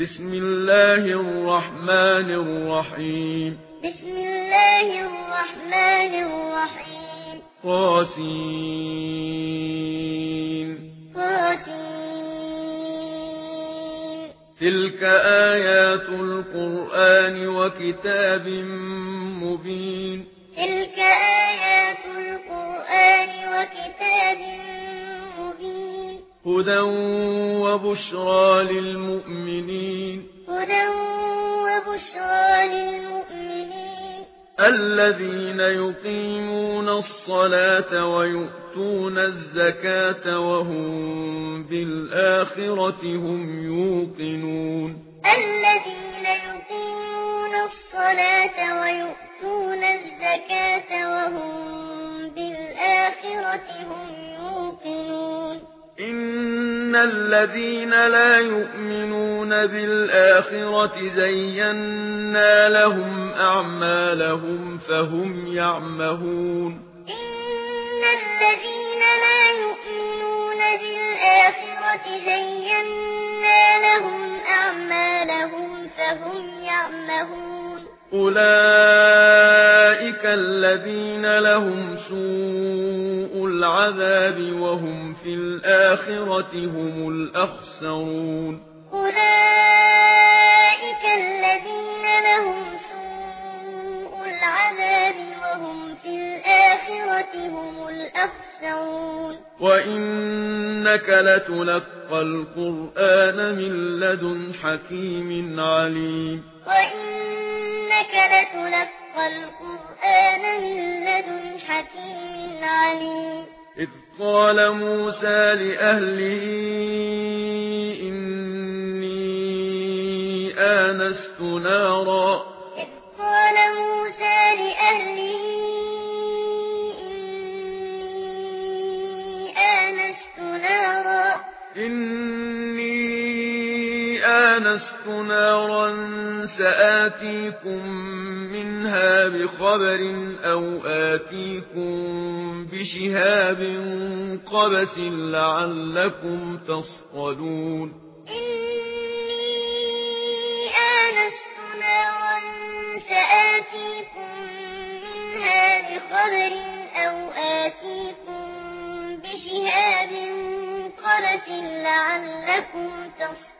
بسم الله الرحمن الرحيم بسم الله الرحمن الرحيم قاسين قاسين تلك آيات القرآن وكتاب مبين تلك آيات القرآن وكتاب مبين هدى وبشرى للمؤمنين هدى وبشرى للمؤمنين الذين يقيمون الصلاة ويؤتون الزكاة وهم بالآخرة هم يوقنون الذين يقيمون الصلاة ويؤتون الزكاة وهم بالآخرة هم إن الذين لا يؤمنون بالآخرة زينا لهم أعمالهم فهم يعمهون إن الذين لا يؤمنون بالآخرة زينا لهم أعمالهم فهم يعمهون أولئك الذين لهم سوء العذاب وهم وفي الآخرة هم الأخسرون. أولئك الذين لهم سوء العذاب وهم في الآخرة هم الأخسرون. وإنك لتلقى القرآن من لدن حكيم عليم. وإنك لتلقى القرآن من لدن حكيم عليم. إذ قال موسى لأهله إني آنست نارا إذ قال موسى لأهله إني آنست نارا إن آنست نارا سآتيكم منها بخبر أو آتيكم بشهاب قبس لعلكم تصطلون. إني آنست نارا سآتيكم منها بخبر أو آتيكم بشهاب قبس لعلكم تصطلون.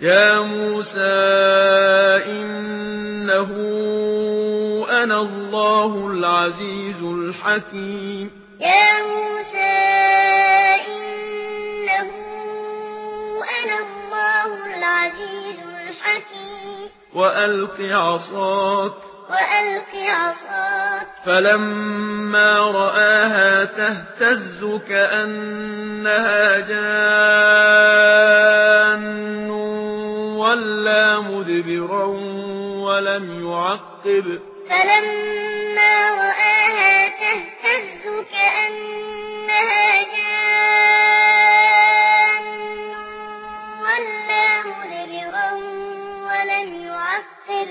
يا موسى إنه أنا الله العزيز الحكيم. يا موسى إنه أنا الله العزيز الحكيم. والقي عصاك. والقي عصاك. فلما رآها تهتز كأنها جان ولا مدبرا ولم يعقب فلما رآها تهتز كأنها جان ولا مدبرا ولم يعقب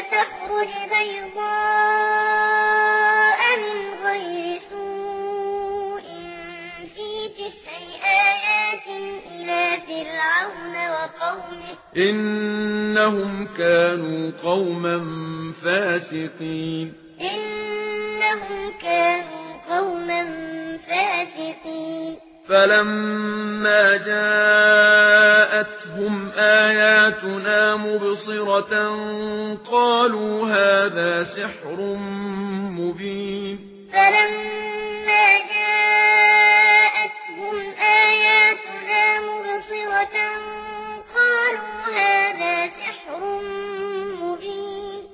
تخرج بيضاء من غير سوء في تسع آيات إلى فرعون وقومه. إنهم كانوا قوما فاسقين. إنهم كانوا قوما فاسقين. فلما جاءتهم آيات قَالُوا هَذَا سِحْرٌ مُبِينٌ.